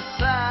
outside.